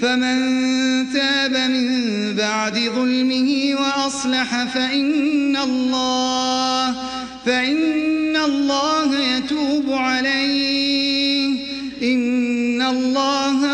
فمن تاب من بعد ظلمه وأصلح فإن الله فإن الله يتوب عليه. إن الله